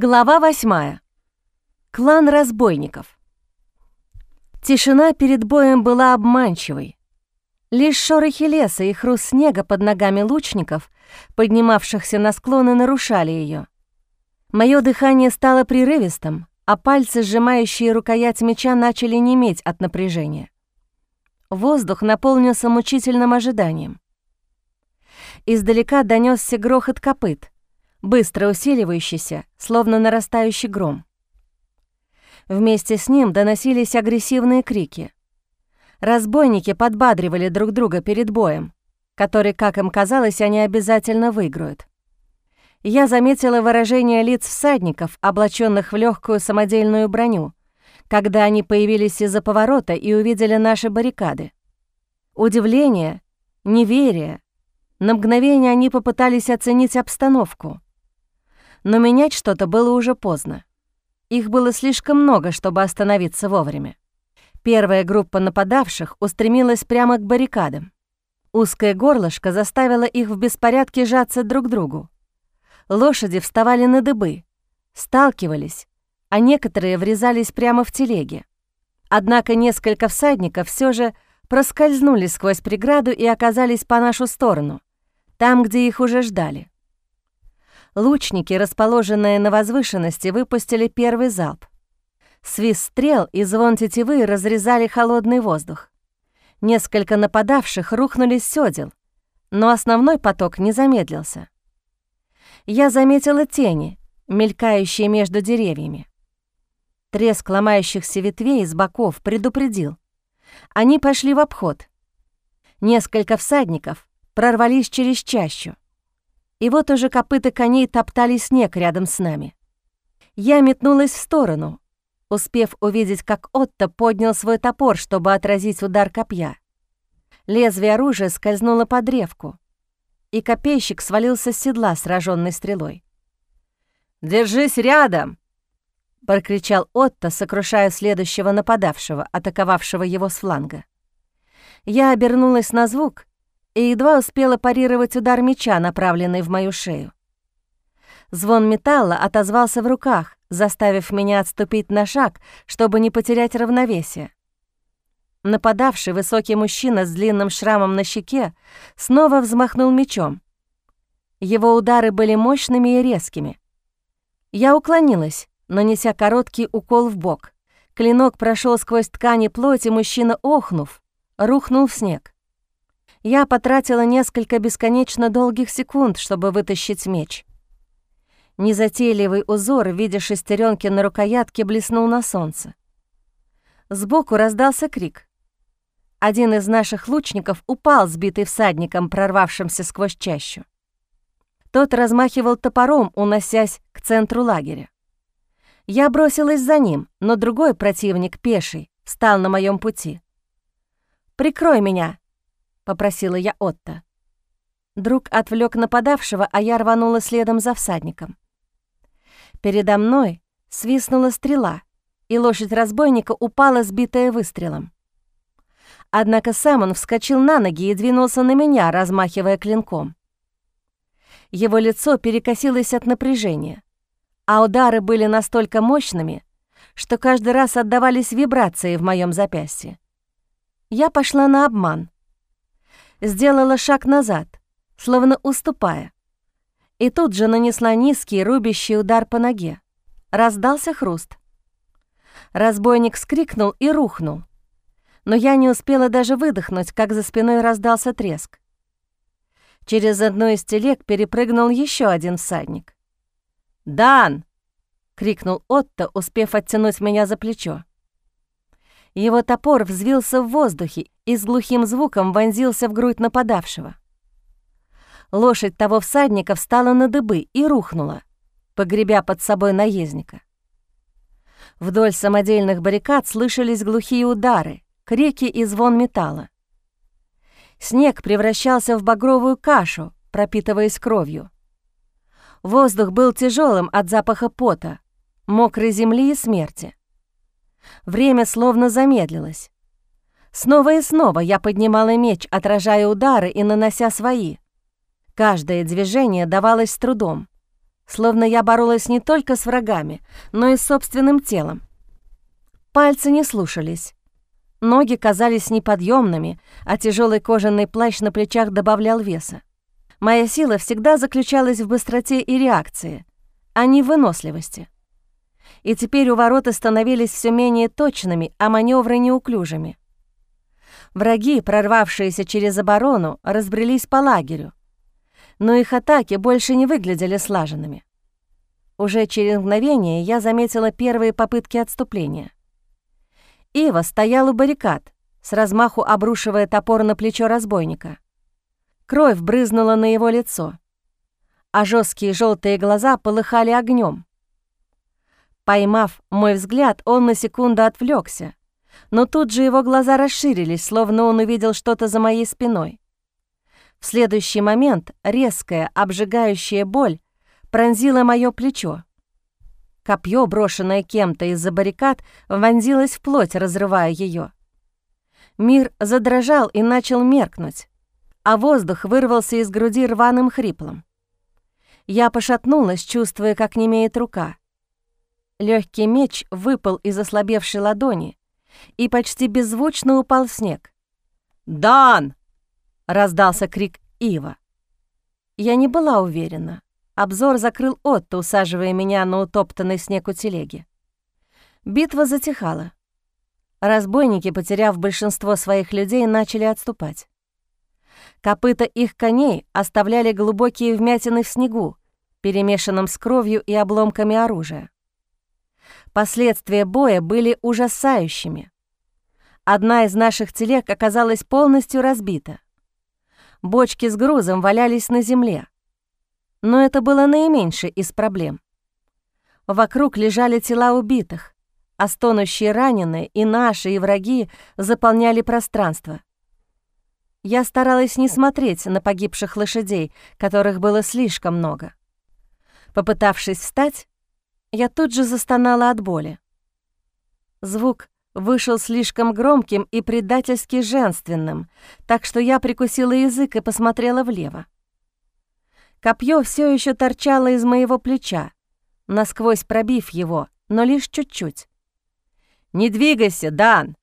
Глава восьмая. Клан разбойников. Тишина перед боем была обманчивой. Лишь шорохи леса и хруст снега под ногами лучников, поднимавшихся на склоны, нарушали ее. Мое дыхание стало прерывистым, а пальцы, сжимающие рукоять меча, начали неметь от напряжения. Воздух наполнился мучительным ожиданием. Издалека донесся грохот копыт — быстро усиливающийся, словно нарастающий гром. Вместе с ним доносились агрессивные крики. Разбойники подбадривали друг друга перед боем, который, как им казалось, они обязательно выиграют. Я заметила выражение лиц всадников, облаченных в легкую самодельную броню, когда они появились из-за поворота и увидели наши баррикады. Удивление, неверие. На мгновение они попытались оценить обстановку — но менять что-то было уже поздно. Их было слишком много, чтобы остановиться вовремя. Первая группа нападавших устремилась прямо к баррикадам. Узкое горлышко заставило их в беспорядке жаться друг к другу. Лошади вставали на дыбы, сталкивались, а некоторые врезались прямо в телеги. Однако несколько всадников все же проскользнули сквозь преграду и оказались по нашу сторону, там, где их уже ждали. Лучники, расположенные на возвышенности, выпустили первый залп. Свист стрел и звон тетивы разрезали холодный воздух. Несколько нападавших рухнули с сёдел, но основной поток не замедлился. Я заметила тени, мелькающие между деревьями. Треск ломающихся ветвей с боков предупредил. Они пошли в обход. Несколько всадников прорвались через чащу. И вот уже копыта коней топтали снег рядом с нами. Я метнулась в сторону, успев увидеть, как Отто поднял свой топор, чтобы отразить удар копья. Лезвие оружия скользнуло под древку, и копейщик свалился с седла, сраженной стрелой. «Держись рядом!» — прокричал Отто, сокрушая следующего нападавшего, атаковавшего его с фланга. Я обернулась на звук и едва успела парировать удар меча, направленный в мою шею. Звон металла отозвался в руках, заставив меня отступить на шаг, чтобы не потерять равновесие. Нападавший высокий мужчина с длинным шрамом на щеке снова взмахнул мечом. Его удары были мощными и резкими. Я уклонилась, нанеся короткий укол в бок. Клинок прошел сквозь ткани плоти, мужчина, охнув, рухнул в снег. Я потратила несколько бесконечно долгих секунд, чтобы вытащить меч. Незатейливый узор в виде шестеренки на рукоятке блеснул на солнце. Сбоку раздался крик. Один из наших лучников упал, сбитый всадником, прорвавшимся сквозь чащу. Тот размахивал топором, уносясь к центру лагеря. Я бросилась за ним, но другой противник, пеший, встал на моем пути. «Прикрой меня!» Попросила я Отто. Друг отвлек нападавшего, а я рванула следом за всадником. Передо мной свистнула стрела, и лошадь разбойника упала, сбитая выстрелом. Однако сам он вскочил на ноги и двинулся на меня, размахивая клинком. Его лицо перекосилось от напряжения, а удары были настолько мощными, что каждый раз отдавались вибрации в моем запястье. Я пошла на обман — сделала шаг назад, словно уступая. И тут же нанесла низкий рубящий удар по ноге. Раздался хруст. Разбойник скрикнул и рухнул. Но я не успела даже выдохнуть, как за спиной раздался треск. Через одну из телег перепрыгнул еще один всадник. «Дан!» — крикнул Отто, успев оттянуть меня за плечо. Его топор взвился в воздухе и с глухим звуком вонзился в грудь нападавшего. Лошадь того всадника встала на дыбы и рухнула, погребя под собой наездника. Вдоль самодельных баррикад слышались глухие удары, крики и звон металла. Снег превращался в багровую кашу, пропитываясь кровью. Воздух был тяжелым от запаха пота, мокрой земли и смерти. Время словно замедлилось. Снова и снова я поднимала меч, отражая удары и нанося свои. Каждое движение давалось с трудом. словно я боролась не только с врагами, но и с собственным телом. Пальцы не слушались. Ноги казались неподъемными, а тяжелый кожаный плащ на плечах добавлял веса. Моя сила всегда заключалась в быстроте и реакции, а не в выносливости. И теперь увороты становились все менее точными, а маневры неуклюжими. Враги, прорвавшиеся через оборону, разбрелись по лагерю, но их атаки больше не выглядели слаженными. Уже через мгновение я заметила первые попытки отступления. Ива стоял у баррикад, с размаху обрушивая топор на плечо разбойника. Кровь брызнула на его лицо, а жесткие желтые глаза полыхали огнем. Поймав мой взгляд, он на секунду отвлекся, но тут же его глаза расширились, словно он увидел что-то за моей спиной. В следующий момент резкая, обжигающая боль пронзила мое плечо. Копье, брошенное кем-то из-за баррикад, вонзилось в плоть, разрывая ее. Мир задрожал и начал меркнуть, а воздух вырвался из груди рваным хриплом. Я пошатнулась, чувствуя, как немеет рука. Легкий меч выпал из ослабевшей ладони и почти беззвучно упал в снег. «Дан!» — раздался крик Ива. Я не была уверена. Обзор закрыл Отто, усаживая меня на утоптанный снег у телеги. Битва затихала. Разбойники, потеряв большинство своих людей, начали отступать. Копыта их коней оставляли глубокие вмятины в снегу, перемешанном с кровью и обломками оружия. Последствия боя были ужасающими. Одна из наших телег оказалась полностью разбита. Бочки с грузом валялись на земле. Но это было наименьшее из проблем. Вокруг лежали тела убитых, а стонущие раненые и наши, и враги заполняли пространство. Я старалась не смотреть на погибших лошадей, которых было слишком много. Попытавшись встать, я тут же застонала от боли. Звук вышел слишком громким и предательски женственным, так что я прикусила язык и посмотрела влево. Копье все еще торчало из моего плеча, насквозь пробив его, но лишь чуть-чуть. «Не двигайся, Дан!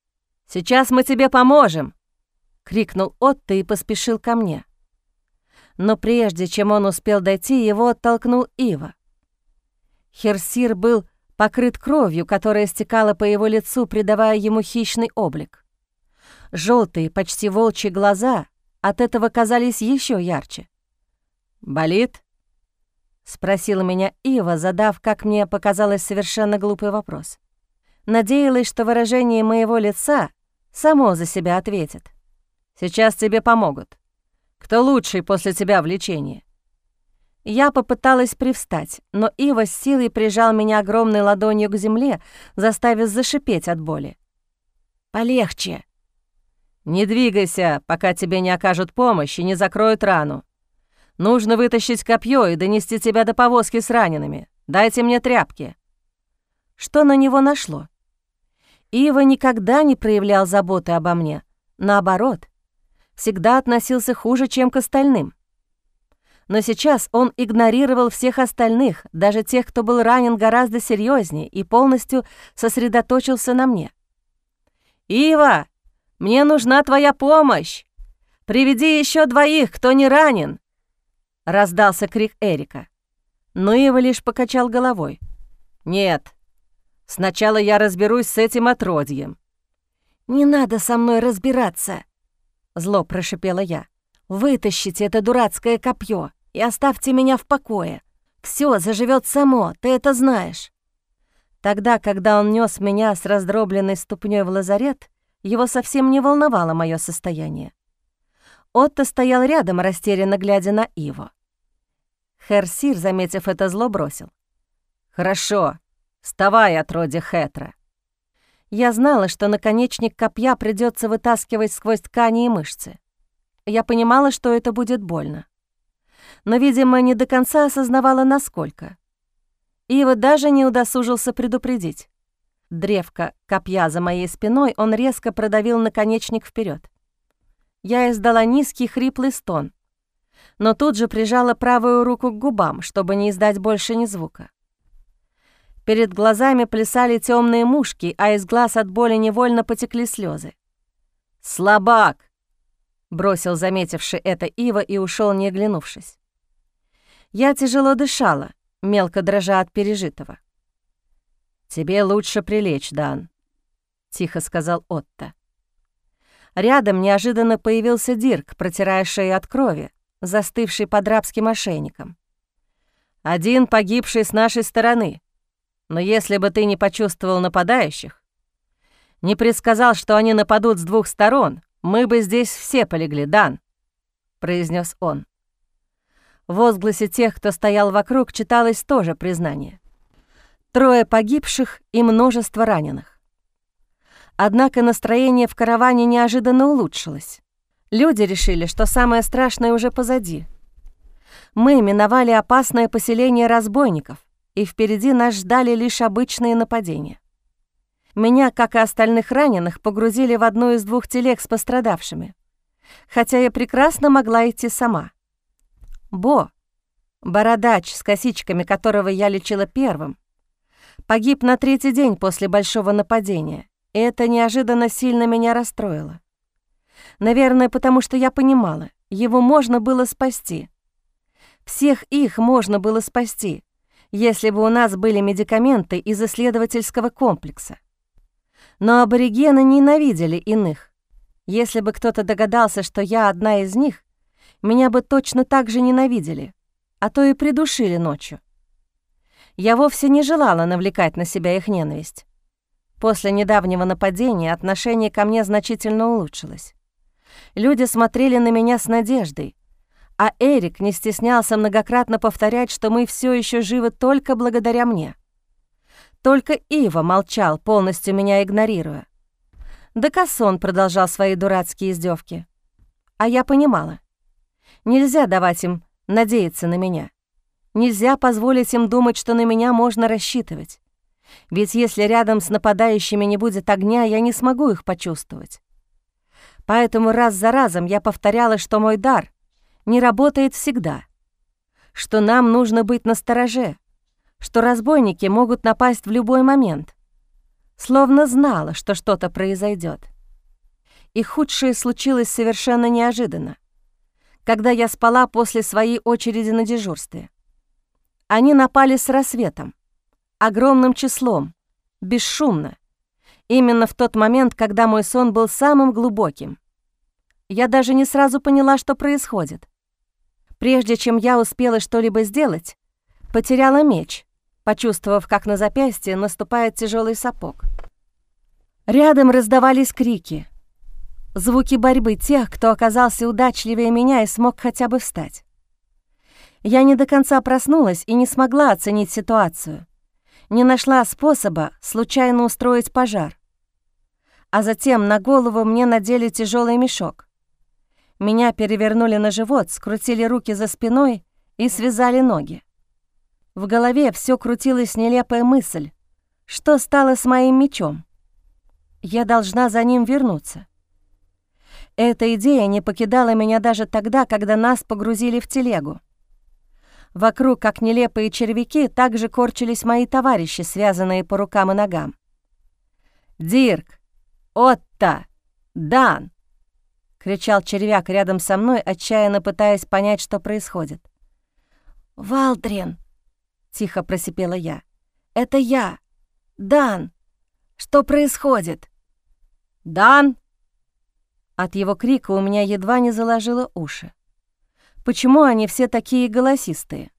Сейчас мы тебе поможем!» — крикнул Отто и поспешил ко мне. Но прежде чем он успел дойти, его оттолкнул Ива. Херсир был покрыт кровью, которая стекала по его лицу, придавая ему хищный облик. Желтые, почти волчьи глаза от этого казались еще ярче. «Болит?» — спросила меня Ива, задав, как мне показалось, совершенно глупый вопрос. Надеялась, что выражение моего лица само за себя ответит. «Сейчас тебе помогут. Кто лучший после тебя в лечении?» Я попыталась привстать, но Ива с силой прижал меня огромной ладонью к земле, заставив зашипеть от боли. «Полегче!» «Не двигайся, пока тебе не окажут помощь и не закроют рану. Нужно вытащить копье и донести тебя до повозки с ранеными. Дайте мне тряпки». Что на него нашло? Ива никогда не проявлял заботы обо мне. Наоборот, всегда относился хуже, чем к остальным. Но сейчас он игнорировал всех остальных, даже тех, кто был ранен гораздо серьезнее, и полностью сосредоточился на мне. «Ива, мне нужна твоя помощь! Приведи еще двоих, кто не ранен!» — раздался крик Эрика. Но Ива лишь покачал головой. «Нет, сначала я разберусь с этим отродьем». «Не надо со мной разбираться», — зло прошипела я. «Вытащите это дурацкое копье и оставьте меня в покое. Все заживет само, ты это знаешь». Тогда, когда он нес меня с раздробленной ступней в лазарет, его совсем не волновало мое состояние. Отто стоял рядом, растерянно глядя на Иво. Херсир, заметив это зло, бросил. «Хорошо, вставай, отродье Хетра». Я знала, что наконечник копья придется вытаскивать сквозь ткани и мышцы. Я понимала, что это будет больно. Но, видимо, не до конца осознавала, насколько. Ива даже не удосужился предупредить. Древко копья за моей спиной он резко продавил наконечник вперед. Я издала низкий хриплый стон, но тут же прижала правую руку к губам, чтобы не издать больше ни звука. Перед глазами плясали темные мушки, а из глаз от боли невольно потекли слезы. «Слабак!» — бросил заметивший это Ива и ушел, не оглянувшись. Я тяжело дышала, мелко дрожа от пережитого. «Тебе лучше прилечь, Дан», — тихо сказал Отто. Рядом неожиданно появился Дирк, протирая шею от крови, застывший под рабским ошейником. «Один погибший с нашей стороны. Но если бы ты не почувствовал нападающих, не предсказал, что они нападут с двух сторон, мы бы здесь все полегли, Дан», — произнес он. В возгласе тех, кто стоял вокруг, читалось тоже признание. Трое погибших и множество раненых. Однако настроение в караване неожиданно улучшилось. Люди решили, что самое страшное уже позади. Мы миновали опасное поселение разбойников, и впереди нас ждали лишь обычные нападения. Меня, как и остальных раненых, погрузили в одну из двух телег с пострадавшими, хотя я прекрасно могла идти сама. Бо, бородач с косичками, которого я лечила первым, погиб на третий день после большого нападения, и это неожиданно сильно меня расстроило. Наверное, потому что я понимала, его можно было спасти. Всех их можно было спасти, если бы у нас были медикаменты из исследовательского комплекса. Но аборигены ненавидели иных. Если бы кто-то догадался, что я одна из них, меня бы точно так же ненавидели, а то и придушили ночью. Я вовсе не желала навлекать на себя их ненависть. После недавнего нападения отношение ко мне значительно улучшилось. Люди смотрели на меня с надеждой, а Эрик не стеснялся многократно повторять, что мы все еще живы только благодаря мне. Только Ива молчал, полностью меня игнорируя. Да Кассон продолжал свои дурацкие издевки. А я понимала. Нельзя давать им надеяться на меня. Нельзя позволить им думать, что на меня можно рассчитывать. Ведь если рядом с нападающими не будет огня, я не смогу их почувствовать. Поэтому раз за разом я повторяла, что мой дар не работает всегда, что нам нужно быть настороже, что разбойники могут напасть в любой момент. Словно знала, что что-то произойдет. И худшее случилось совершенно неожиданно, когда я спала после своей очереди на дежурстве. Они напали с рассветом, огромным числом, бесшумно, именно в тот момент, когда мой сон был самым глубоким. Я даже не сразу поняла, что происходит. Прежде чем я успела что-либо сделать, потеряла меч, почувствовав, как на запястье наступает тяжелый сапог. Рядом раздавались крики, звуки борьбы тех, кто оказался удачливее меня и смог хотя бы встать. Я не до конца проснулась и не смогла оценить ситуацию. Не нашла способа случайно устроить пожар. А затем на голову мне надели тяжелый мешок. Меня перевернули на живот, скрутили руки за спиной и связали ноги. В голове все крутилась нелепая мысль. Что стало с моим мечом? Я должна за ним вернуться. Эта идея не покидала меня даже тогда, когда нас погрузили в телегу. Вокруг, как нелепые червяки, также корчились мои товарищи, связанные по рукам и ногам. «Дирк! Отто! Дан!» — кричал червяк рядом со мной, отчаянно пытаясь понять, что происходит. «Валдрин!» — тихо просипела я. «Это я! Дан! Что происходит?» «Дан!» От его крика у меня едва не заложило уши. Почему они все такие голосистые?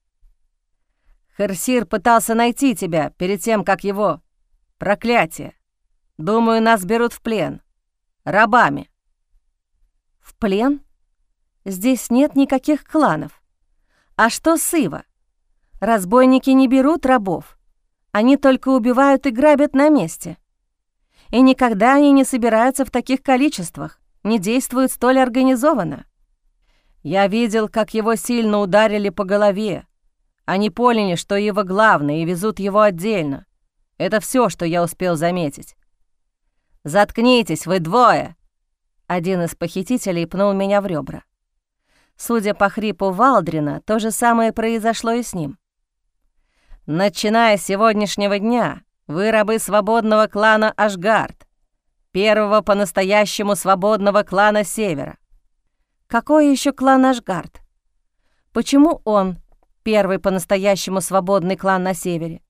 Херсир пытался найти тебя перед тем, как его... Проклятие. Думаю, нас берут в плен. Рабами. В плен? Здесь нет никаких кланов. А что с Ива? Разбойники не берут рабов. Они только убивают и грабят на месте. И никогда они не собираются в таких количествах, не действуют столь организованно. Я видел, как его сильно ударили по голове. Они поняли, что его главное, и везут его отдельно. Это все, что я успел заметить. «Заткнитесь, вы двое!» Один из похитителей пнул меня в ребра. Судя по хрипу Валдрина, то же самое произошло и с ним. «Начиная с сегодняшнего дня, вы рабы свободного клана Ашгард, первого по-настоящему свободного клана Севера». «Какой еще клан Ашгард? Почему он первый по-настоящему свободный клан на Севере?»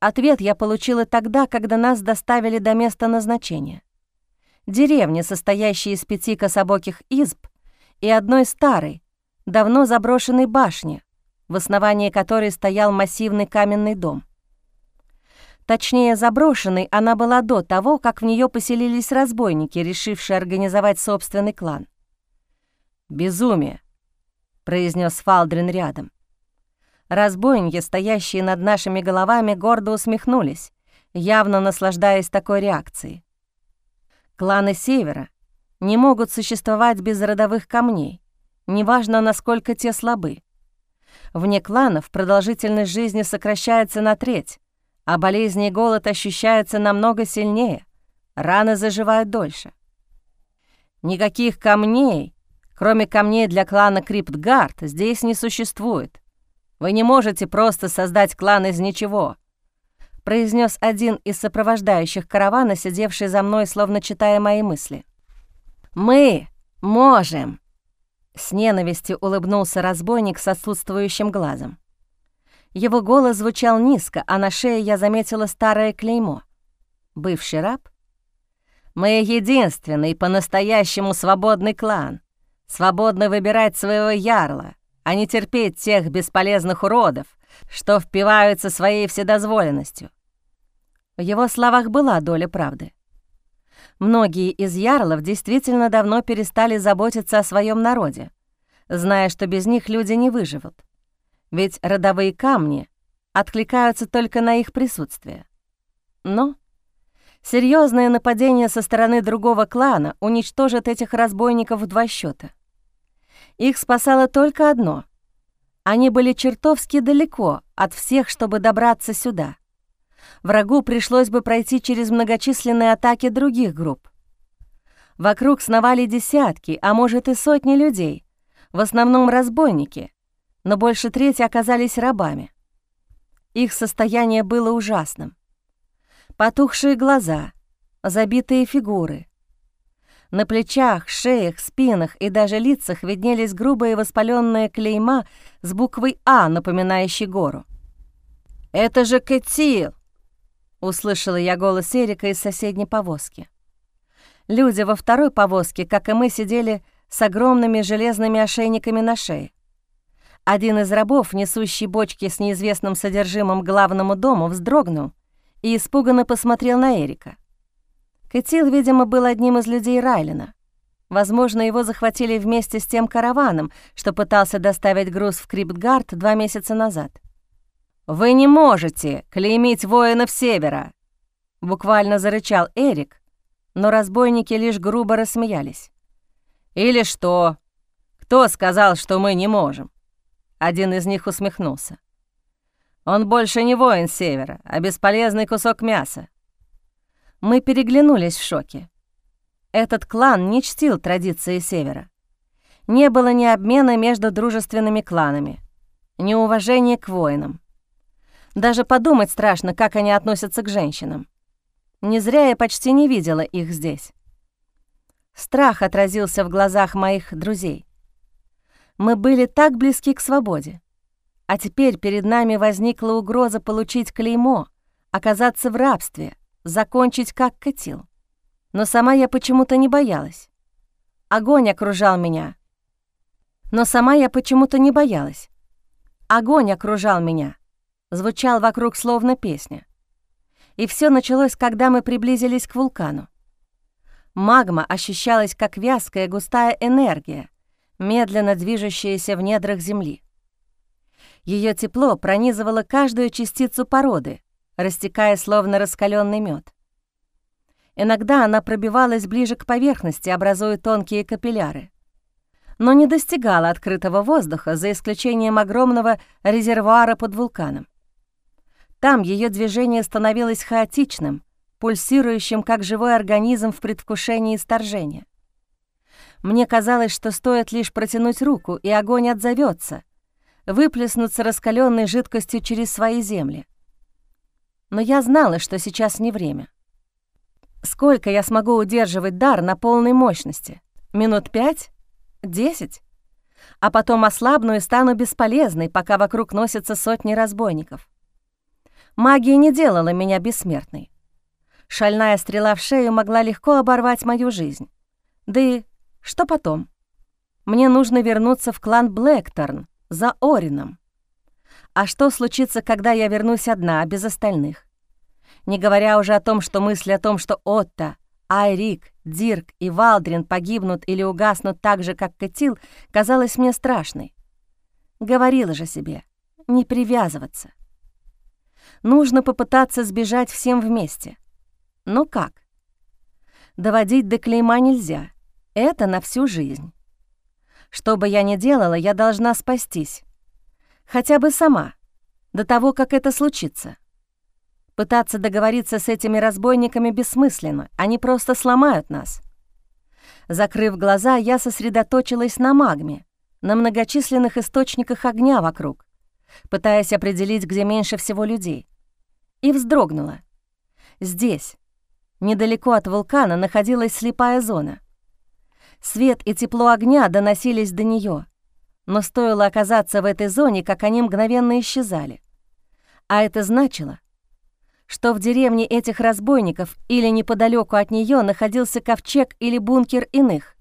Ответ я получила тогда, когда нас доставили до места назначения. Деревня, состоящая из пяти кособоких изб и одной старой, давно заброшенной башни, в основании которой стоял массивный каменный дом. Точнее, заброшенной она была до того, как в нее поселились разбойники, решившие организовать собственный клан. «Безумие», — произнес Фалдрин рядом. Разбойники, стоящие над нашими головами, гордо усмехнулись, явно наслаждаясь такой реакцией. Кланы Севера не могут существовать без родовых камней, неважно, насколько те слабы. Вне кланов продолжительность жизни сокращается на треть, а болезни и голод ощущаются намного сильнее, раны заживают дольше. Никаких камней, кроме камней для клана Криптгард, здесь не существует. Вы не можете просто создать клан из ничего», — произнес один из сопровождающих каравана, сидевший за мной, словно читая мои мысли. «Мы можем», — с ненавистью улыбнулся разбойник с отсутствующим глазом. Его голос звучал низко, а на шее я заметила старое клеймо. Бывший раб? «Мы единственный по-настоящему свободный клан, свободно выбирать своего ярла, а не терпеть тех бесполезных уродов, что впиваются своей вседозволенностью. В его словах была доля правды. Многие из ярлов действительно давно перестали заботиться о своем народе, зная, что без них люди не выживут. Ведь родовые камни откликаются только на их присутствие. Но серьезное нападение со стороны другого клана уничтожит этих разбойников в два счета. Их спасало только одно. Они были чертовски далеко от всех, чтобы добраться сюда. Врагу пришлось бы пройти через многочисленные атаки других групп. Вокруг сновали десятки, а может и сотни людей, в основном разбойники, но больше трети оказались рабами. Их состояние было ужасным. Потухшие глаза, забитые фигуры, на плечах, шеях, спинах и даже лицах виднелись грубые воспаленные клейма с буквой «А», напоминающей гору. «Это же Кэтил!» — услышала я голос Эрика из соседней повозки. Люди во второй повозке, как и мы, сидели с огромными железными ошейниками на шее. Один из рабов, несущий бочки с неизвестным содержимым главному дому, вздрогнул и испуганно посмотрел на Эрика. Кэтил, видимо, был одним из людей Райлина. Возможно, его захватили вместе с тем караваном, что пытался доставить груз в Криптгард два месяца назад. «Вы не можете клеймить воинов Севера!» Буквально зарычал Эрик, но разбойники лишь грубо рассмеялись. «Или что? Кто сказал, что мы не можем?» Один из них усмехнулся. «Он больше не воин Севера, а бесполезный кусок мяса. Мы переглянулись в шоке. Этот клан не чтил традиции Севера. Не было ни обмена между дружественными кланами, ни уважения к воинам. Даже подумать страшно, как они относятся к женщинам. Не зря я почти не видела их здесь. Страх отразился в глазах моих друзей. Мы были так близки к свободе. А теперь перед нами возникла угроза получить клеймо, оказаться в рабстве — закончить как катил. Но сама я почему-то не боялась. Огонь окружал меня. Но сама я почему-то не боялась. Огонь окружал меня. Звучал вокруг словно песня. И все началось, когда мы приблизились к вулкану. Магма ощущалась как вязкая густая энергия, медленно движущаяся в недрах земли. Ее тепло пронизывало каждую частицу породы, растекая словно раскаленный мед. Иногда она пробивалась ближе к поверхности, образуя тонкие капилляры, но не достигала открытого воздуха, за исключением огромного резервуара под вулканом. Там ее движение становилось хаотичным, пульсирующим, как живой организм в предвкушении сторжения. Мне казалось, что стоит лишь протянуть руку, и огонь отзовется, выплеснуться раскаленной жидкостью через свои земли. Но я знала, что сейчас не время. Сколько я смогу удерживать дар на полной мощности? Минут пять? Десять? А потом ослабну и стану бесполезной, пока вокруг носятся сотни разбойников. Магия не делала меня бессмертной. Шальная стрела в шею могла легко оборвать мою жизнь. Да и что потом? Мне нужно вернуться в клан Блэкторн за Орином. А что случится, когда я вернусь одна, без остальных? Не говоря уже о том, что мысль о том, что Отто, Айрик, Дирк и Валдрин погибнут или угаснут так же, как Катил, казалась мне страшной. Говорила же себе, не привязываться. Нужно попытаться сбежать всем вместе. Но как? Доводить до клейма нельзя. Это на всю жизнь. Что бы я ни делала, я должна спастись. Хотя бы сама, до того, как это случится. Пытаться договориться с этими разбойниками бессмысленно, они просто сломают нас. Закрыв глаза, я сосредоточилась на магме, на многочисленных источниках огня вокруг, пытаясь определить, где меньше всего людей. И вздрогнула. Здесь, недалеко от вулкана, находилась слепая зона. Свет и тепло огня доносились до нее, но стоило оказаться в этой зоне, как они мгновенно исчезали. А это значило, что в деревне этих разбойников или неподалеку от нее находился ковчег или бункер иных,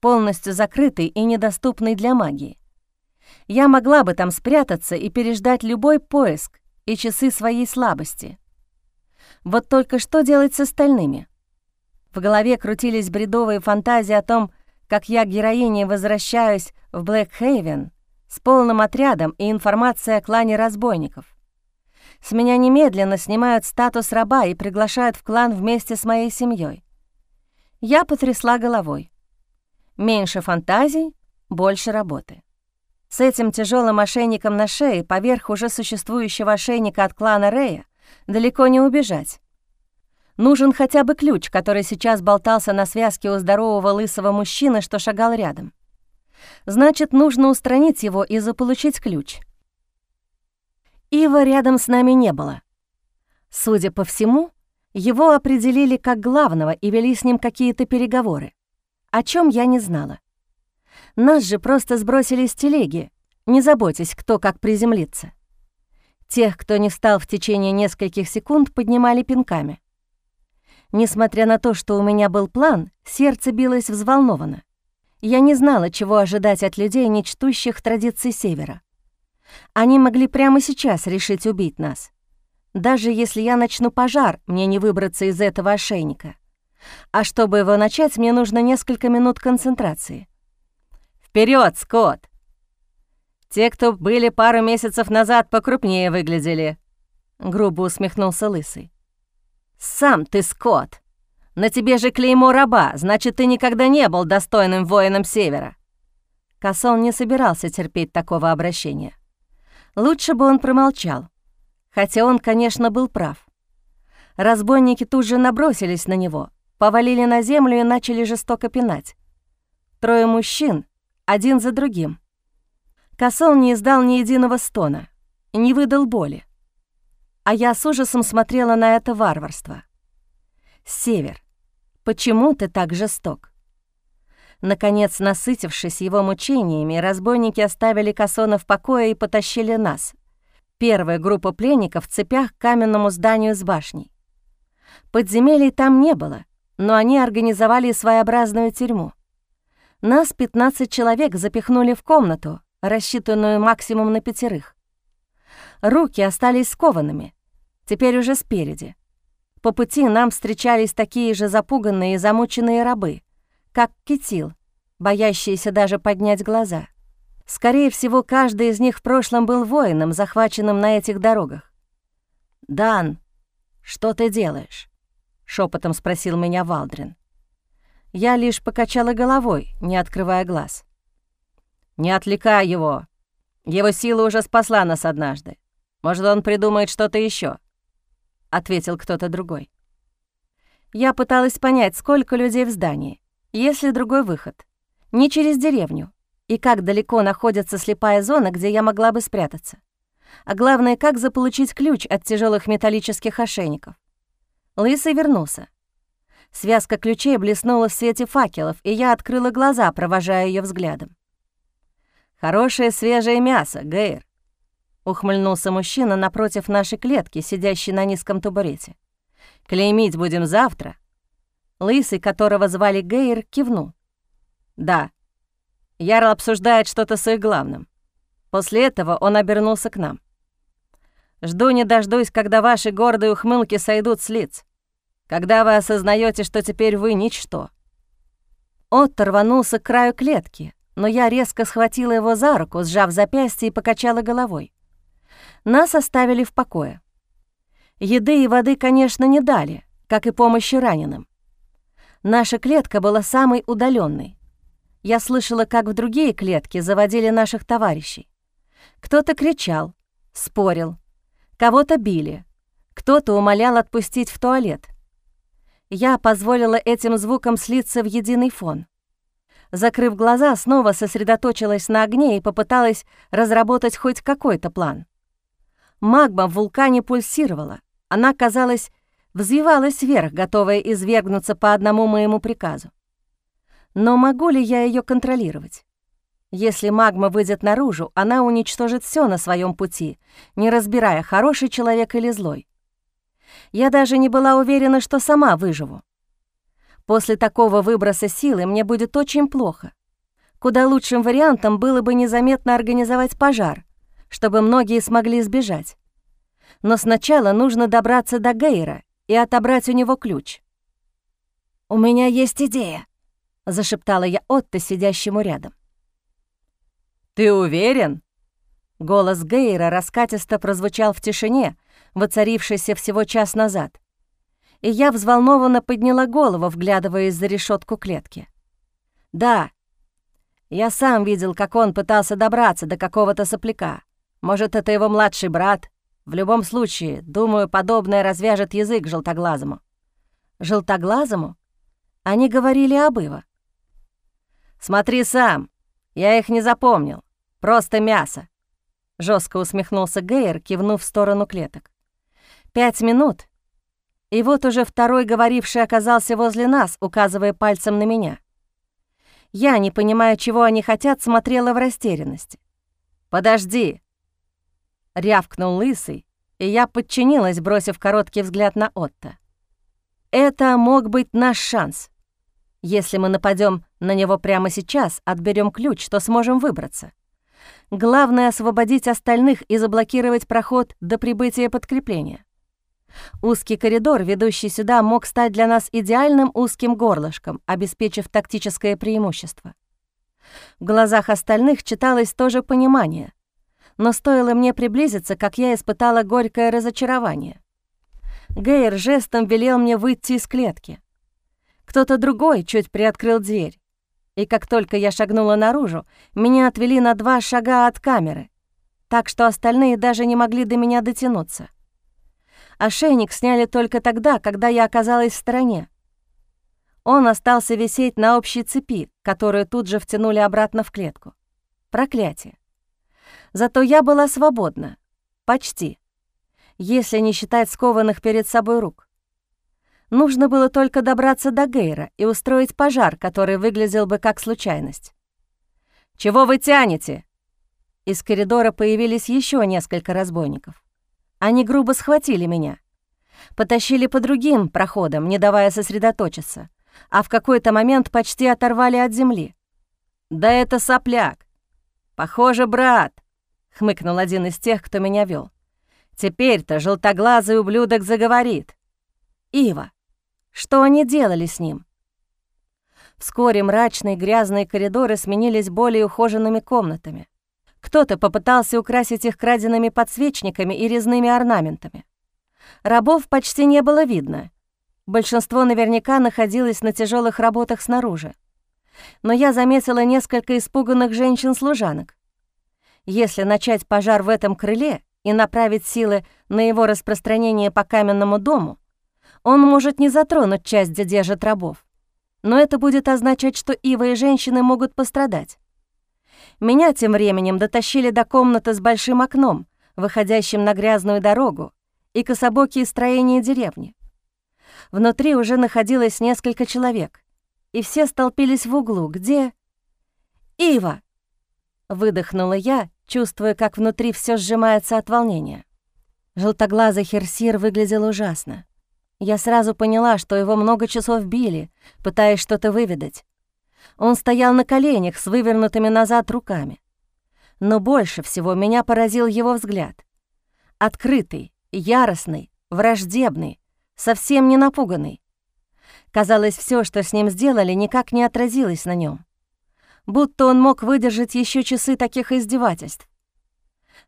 полностью закрытый и недоступный для магии. Я могла бы там спрятаться и переждать любой поиск и часы своей слабости. Вот только что делать с остальными? В голове крутились бредовые фантазии о том, как я героине возвращаюсь в Блэкхейвен с полным отрядом и информацией о клане разбойников. С меня немедленно снимают статус раба и приглашают в клан вместе с моей семьей. Я потрясла головой. Меньше фантазий, больше работы. С этим тяжелым ошейником на шее поверх уже существующего ошейника от клана Рея далеко не убежать. Нужен хотя бы ключ, который сейчас болтался на связке у здорового лысого мужчины, что шагал рядом. Значит, нужно устранить его и заполучить ключ. Ива рядом с нами не было. Судя по всему, его определили как главного и вели с ним какие-то переговоры, о чем я не знала. Нас же просто сбросили с телеги, не заботясь, кто как приземлится. Тех, кто не встал в течение нескольких секунд, поднимали пинками. Несмотря на то, что у меня был план, сердце билось взволнованно. Я не знала, чего ожидать от людей, не чтущих традиций Севера. Они могли прямо сейчас решить убить нас. Даже если я начну пожар, мне не выбраться из этого ошейника. А чтобы его начать, мне нужно несколько минут концентрации. Вперед, Скотт! Те, кто были пару месяцев назад, покрупнее выглядели. Грубо усмехнулся Лысый. «Сам ты, Скотт! На тебе же клеймо раба, значит, ты никогда не был достойным воином Севера!» Косол не собирался терпеть такого обращения. Лучше бы он промолчал, хотя он, конечно, был прав. Разбойники тут же набросились на него, повалили на землю и начали жестоко пинать. Трое мужчин, один за другим. Косол не издал ни единого стона, не выдал боли. А я с ужасом смотрела на это варварство. «Север, почему ты так жесток?» Наконец, насытившись его мучениями, разбойники оставили Кассона в покое и потащили нас. Первая группа пленников в цепях к каменному зданию с башней. Подземелий там не было, но они организовали своеобразную тюрьму. Нас 15 человек запихнули в комнату, рассчитанную максимум на пятерых. Руки остались скованными, теперь уже спереди. По пути нам встречались такие же запуганные и замученные рабы — как китил, боящиеся даже поднять глаза. Скорее всего, каждый из них в прошлом был воином, захваченным на этих дорогах. «Дан, что ты делаешь?» — шепотом спросил меня Валдрин. Я лишь покачала головой, не открывая глаз. «Не отвлекай его. Его сила уже спасла нас однажды. Может, он придумает что-то еще, ответил кто-то другой. Я пыталась понять, сколько людей в здании. Есть ли другой выход? не через деревню, и как далеко находится слепая зона, где я могла бы спрятаться. А главное, как заполучить ключ от тяжелых металлических ошейников. Лысый вернулся. Связка ключей блеснула в свете факелов, и я открыла глаза, провожая ее взглядом. «Хорошее свежее мясо, Гейр», — ухмыльнулся мужчина напротив нашей клетки, сидящий на низком табурете. «Клеймить будем завтра». Лысый, которого звали Гейр, кивнул. «Да». Ярл обсуждает что-то с их главным. После этого он обернулся к нам. «Жду не дождусь, когда ваши гордые ухмылки сойдут с лиц. Когда вы осознаете, что теперь вы ничто». Отто рванулся к краю клетки, но я резко схватила его за руку, сжав запястье и покачала головой. Нас оставили в покое. Еды и воды, конечно, не дали, как и помощи раненым. Наша клетка была самой удаленной. Я слышала, как в другие клетки заводили наших товарищей. Кто-то кричал, спорил, кого-то били, кто-то умолял отпустить в туалет. Я позволила этим звукам слиться в единый фон. Закрыв глаза, снова сосредоточилась на огне и попыталась разработать хоть какой-то план. Магма в вулкане пульсировала. Она, казалось, взвивалась вверх, готовая извергнуться по одному моему приказу. Но могу ли я ее контролировать? Если магма выйдет наружу, она уничтожит все на своем пути, не разбирая, хороший человек или злой. Я даже не была уверена, что сама выживу. После такого выброса силы мне будет очень плохо. Куда лучшим вариантом было бы незаметно организовать пожар, чтобы многие смогли сбежать. Но сначала нужно добраться до Гейра и отобрать у него ключ. «У меня есть идея», — зашептала я Отто, сидящему рядом. «Ты уверен?» Голос Гейра раскатисто прозвучал в тишине, воцарившейся всего час назад. И я взволнованно подняла голову, вглядываясь за решетку клетки. «Да, я сам видел, как он пытался добраться до какого-то сопляка. Может, это его младший брат? В любом случае, думаю, подобное развяжет язык желтоглазому». «Желтоглазому?» Они говорили об Ива. «Смотри сам, я их не запомнил. Просто мясо», — жестко усмехнулся Гейер, кивнув в сторону клеток. «Пять минут, и вот уже второй говоривший оказался возле нас, указывая пальцем на меня. Я, не понимая, чего они хотят, смотрела в растерянности. «Подожди!» — рявкнул Лысый, и я подчинилась, бросив короткий взгляд на Отто. «Это мог быть наш шанс. Если мы нападем на него прямо сейчас, отберем ключ, то сможем выбраться. Главное — освободить остальных и заблокировать проход до прибытия подкрепления. Узкий коридор, ведущий сюда, мог стать для нас идеальным узким горлышком, обеспечив тактическое преимущество. В глазах остальных читалось тоже понимание, но стоило мне приблизиться, как я испытала горькое разочарование. Гейр жестом велел мне выйти из клетки. Кто-то другой чуть приоткрыл дверь, и как только я шагнула наружу, меня отвели на два шага от камеры, так что остальные даже не могли до меня дотянуться. Ошейник сняли только тогда, когда я оказалась в стороне. Он остался висеть на общей цепи, которую тут же втянули обратно в клетку. Проклятие. Зато я была свободна. Почти. Если не считать скованных перед собой рук. Нужно было только добраться до Гейра и устроить пожар, который выглядел бы как случайность. «Чего вы тянете?» Из коридора появились еще несколько разбойников. Они грубо схватили меня. Потащили по другим проходам, не давая сосредоточиться, а в какой-то момент почти оторвали от земли. «Да это сопляк!» «Похоже, брат!» — хмыкнул один из тех, кто меня вел. «Теперь-то желтоглазый ублюдок заговорит!» «Ива! Что они делали с ним?» Вскоре мрачные грязные коридоры сменились более ухоженными комнатами. Кто-то попытался украсить их краденными подсвечниками и резными орнаментами. Рабов почти не было видно. Большинство наверняка находилось на тяжелых работах снаружи. Но я заметила несколько испуганных женщин-служанок. Если начать пожар в этом крыле и направить силы на его распространение по каменному дому, он может не затронуть часть, где держат рабов. но это будет означать, что Ива и женщины могут пострадать. Меня тем временем дотащили до комнаты с большим окном, выходящим на грязную дорогу, и кособокие строения деревни. Внутри уже находилось несколько человек, и все столпились в углу, где... «Ива!» — выдохнула я, чувствуя, как внутри все сжимается от волнения. Желтоглазый Херсир выглядел ужасно. Я сразу поняла, что его много часов били, пытаясь что-то выведать. Он стоял на коленях с вывернутыми назад руками. Но больше всего меня поразил его взгляд. Открытый, яростный, враждебный, совсем не напуганный. Казалось, все, что с ним сделали, никак не отразилось на нем. Будто он мог выдержать еще часы таких издевательств.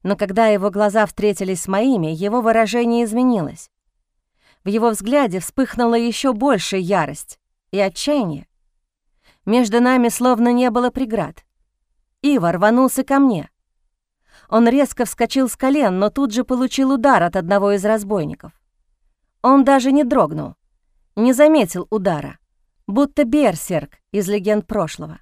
Но когда его глаза встретились с моими, его выражение изменилось. В его взгляде вспыхнула еще большая ярость и отчаяние. Между нами словно не было преград. Ива рванулся ко мне. Он резко вскочил с колен, но тут же получил удар от одного из разбойников. Он даже не дрогнул, не заметил удара, будто берсерк из легенд прошлого.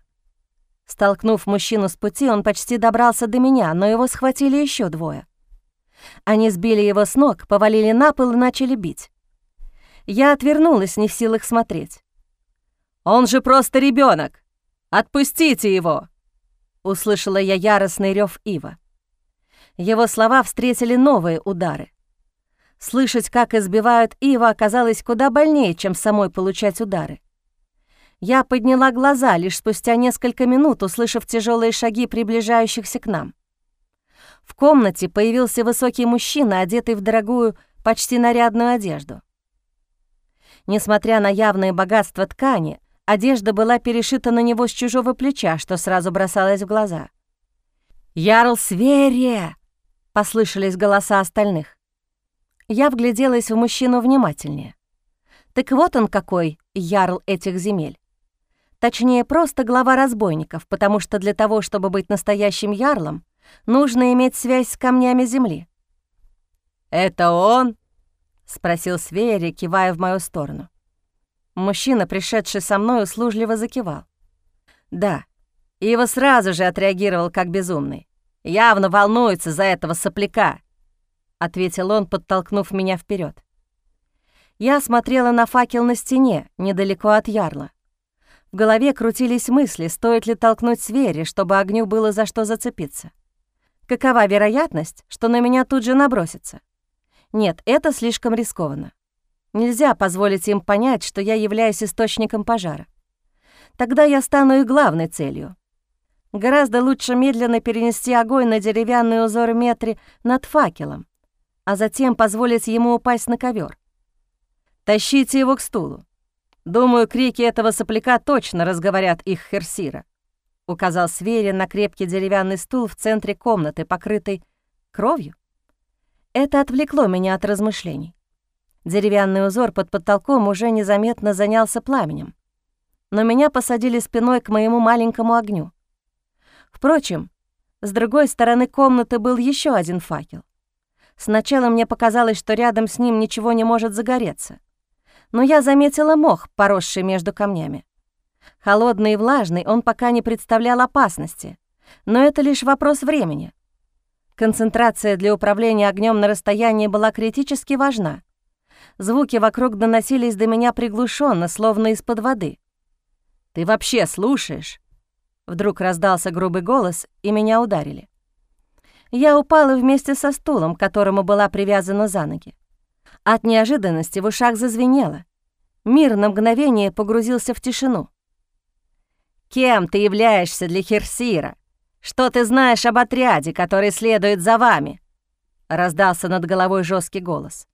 Столкнув мужчину с пути, он почти добрался до меня, но его схватили еще двое. Они сбили его с ног, повалили на пол и начали бить. Я отвернулась, не в силах смотреть. «Он же просто ребенок! Отпустите его!» Услышала я яростный рев Ива. Его слова встретили новые удары. Слышать, как избивают Ива, оказалось куда больнее, чем самой получать удары. Я подняла глаза лишь спустя несколько минут, услышав тяжелые шаги приближающихся к нам. В комнате появился высокий мужчина, одетый в дорогую, почти нарядную одежду. Несмотря на явное богатство ткани, одежда была перешита на него с чужого плеча, что сразу бросалось в глаза. «Ярл Сверия!» — послышались голоса остальных. Я вгляделась в мужчину внимательнее. Так вот он какой, ярл этих земель. Точнее, просто глава разбойников, потому что для того, чтобы быть настоящим ярлом, нужно иметь связь с камнями земли. «Это он?» — спросил Свери, кивая в мою сторону. Мужчина, пришедший со мной, услужливо закивал. «Да». И его сразу же отреагировал как безумный. «Явно волнуется за этого сопляка», — ответил он, подтолкнув меня вперед. Я смотрела на факел на стене, недалеко от ярла. В голове крутились мысли, стоит ли толкнуть Свери, чтобы огню было за что зацепиться. Какова вероятность, что на меня тут же набросится? Нет, это слишком рискованно. Нельзя позволить им понять, что я являюсь источником пожара. Тогда я стану их главной целью. Гораздо лучше медленно перенести огонь на деревянный узор метре над факелом, а затем позволить ему упасть на ковер. «Тащите его к стулу. Думаю, крики этого сопляка точно разговорят их Херсира», — указал Сверин на крепкий деревянный стул в центре комнаты, покрытый кровью. Это отвлекло меня от размышлений. Деревянный узор под потолком уже незаметно занялся пламенем. Но меня посадили спиной к моему маленькому огню. Впрочем, с другой стороны комнаты был еще один факел. Сначала мне показалось, что рядом с ним ничего не может загореться. Но я заметила мох, поросший между камнями. Холодный и влажный он пока не представлял опасности, но это лишь вопрос времени. Концентрация для управления огнем на расстоянии была критически важна. Звуки вокруг доносились до меня приглушенно, словно из-под воды. «Ты вообще слушаешь?» Вдруг раздался грубый голос, и меня ударили. Я упала вместе со стулом, к которому была привязана за ноги. От неожиданности в ушах зазвенело. Мир на мгновение погрузился в тишину. «Кем ты являешься для Херсира?» «Что ты знаешь об отряде, который следует за вами?» — раздался над головой жесткий голос.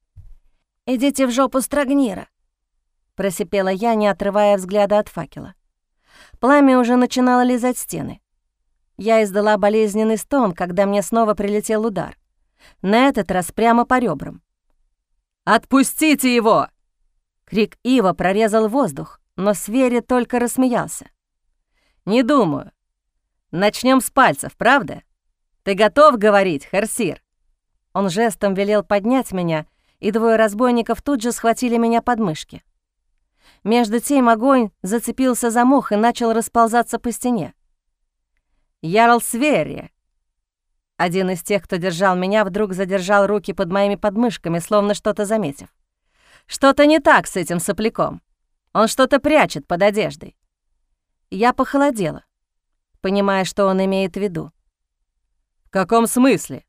«Идите в жопу Страгнира», — просипела я, не отрывая взгляда от факела. Пламя уже начинало лизать стены. Я издала болезненный стон, когда мне снова прилетел удар. На этот раз прямо по ребрам. «Отпустите его!» Крик Ива прорезал воздух, но Свери только рассмеялся. «Не думаю. Начнем с пальцев, правда? Ты готов говорить, Херсир?» Он жестом велел поднять меня, и двое разбойников тут же схватили меня под мышки. Между тем огонь зацепился за мох и начал расползаться по стене. «Ярл Свери!» Один из тех, кто держал меня, вдруг задержал руки под моими подмышками, словно что-то заметив. «Что-то не так с этим сопляком. Он что-то прячет под одеждой». Я похолодела, понимая, что он имеет в виду. «В каком смысле?»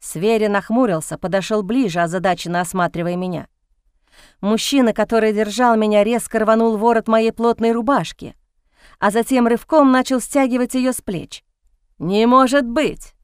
Свери нахмурился, подошел ближе, озадаченно осматривая меня. Мужчина, который держал меня, резко рванул ворот моей плотной рубашки, а затем рывком начал стягивать ее с плеч. «Не может быть!»